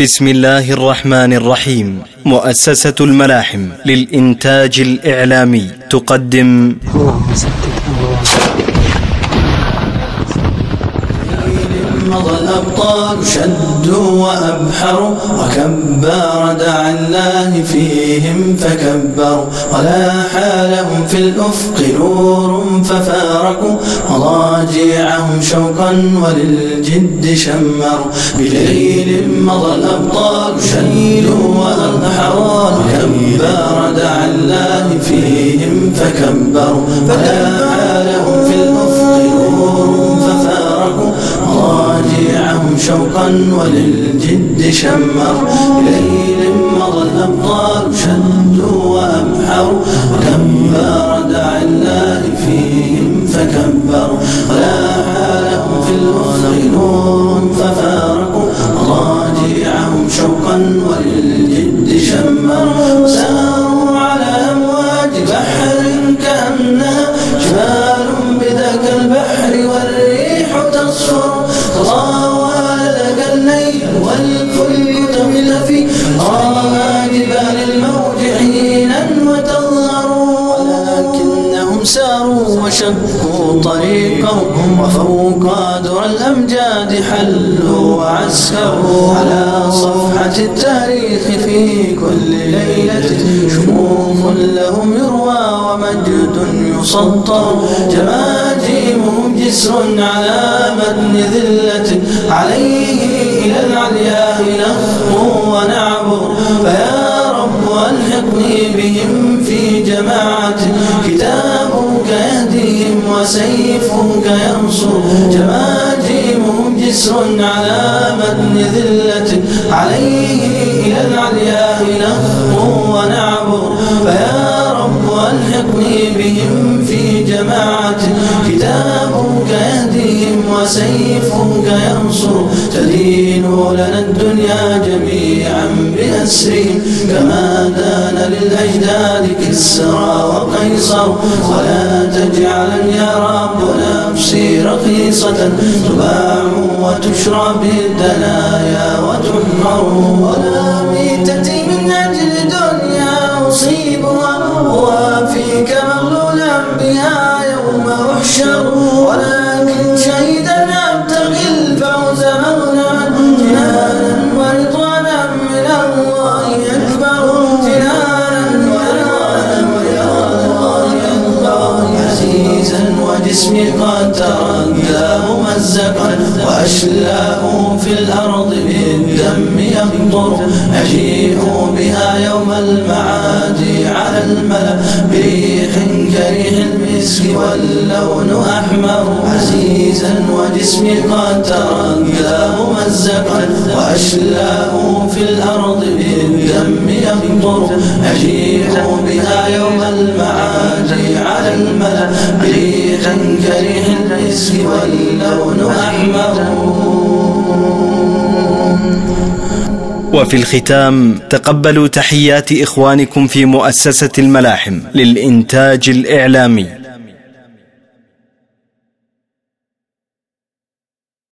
بسم الله الرحمن الرحيم. مؤسسة الملاحم للإنتاج الإعلامي تقدم. اللهم سدد مضى الأبطال شدوا وأبحروا وكبار دعا الله فيهم فكبروا. ولا حالهم في الأفق نور ففارقوا. مضاجعهم شوقا وللجد شمروا. بليل مضى الأبطال شدوا وأبحروا وكبار دعا الله فيهم فكبروا. ولا مضاجعهم شوقا وللجد شمر. ليل مضى الأبطال شدوا وأبحروا. وكبر دعا الله فيهم فكبروا. ولا حالهم في الأفق نور ففارقوا. مضاجعهم شوقا وللجد شمر. ساروا على أمواج بحر كأنها جبال بذاك البحر والريح تصفر. ساروا وشقوا طريقهم وفوق در الأمجاد حلوا وعسكروا على صفحة التاريخ في كل ليلة. شموخ لهم يروى ومجد يسطر. جماجمهم جسر على متن ذلة. عليه إلى العلياء نخطو ونعبر. فيا رب ألحقني بهم في جماعة. يهديهم وسيفك ينصر. جماجمهم جسر على متن ذلة. عليه إلى العلياء نخطو ونعبر. فيا رب ألحقني بهم في جماعة. وسيفك ينصر تدين لنا الدنيا جميعا بأسرهم كما دان للأجداد كسرى وقيصر. ولا تجعلا يا رب نفسي رخيصة. تباع وتشرى بالدنايا وتنهر ولا ميتتي وجسمي قد تردى ممزقا وأشلاء في الأرض بالدم يقطر أجيء بها يوم المعاد على الملأ بريح كريح المسك واللون أحمر. عزيزا وجسمي قد تردى ممزقا وأشلاء في الأرض بالدم يقطر أجيء بها يوم المعاد الملأ بريح كريح المسك واللون أحمر وفي الختام تقبلوا تحيات إخوانكم في مؤسسة الملاحم للإنتاج الإعلامي.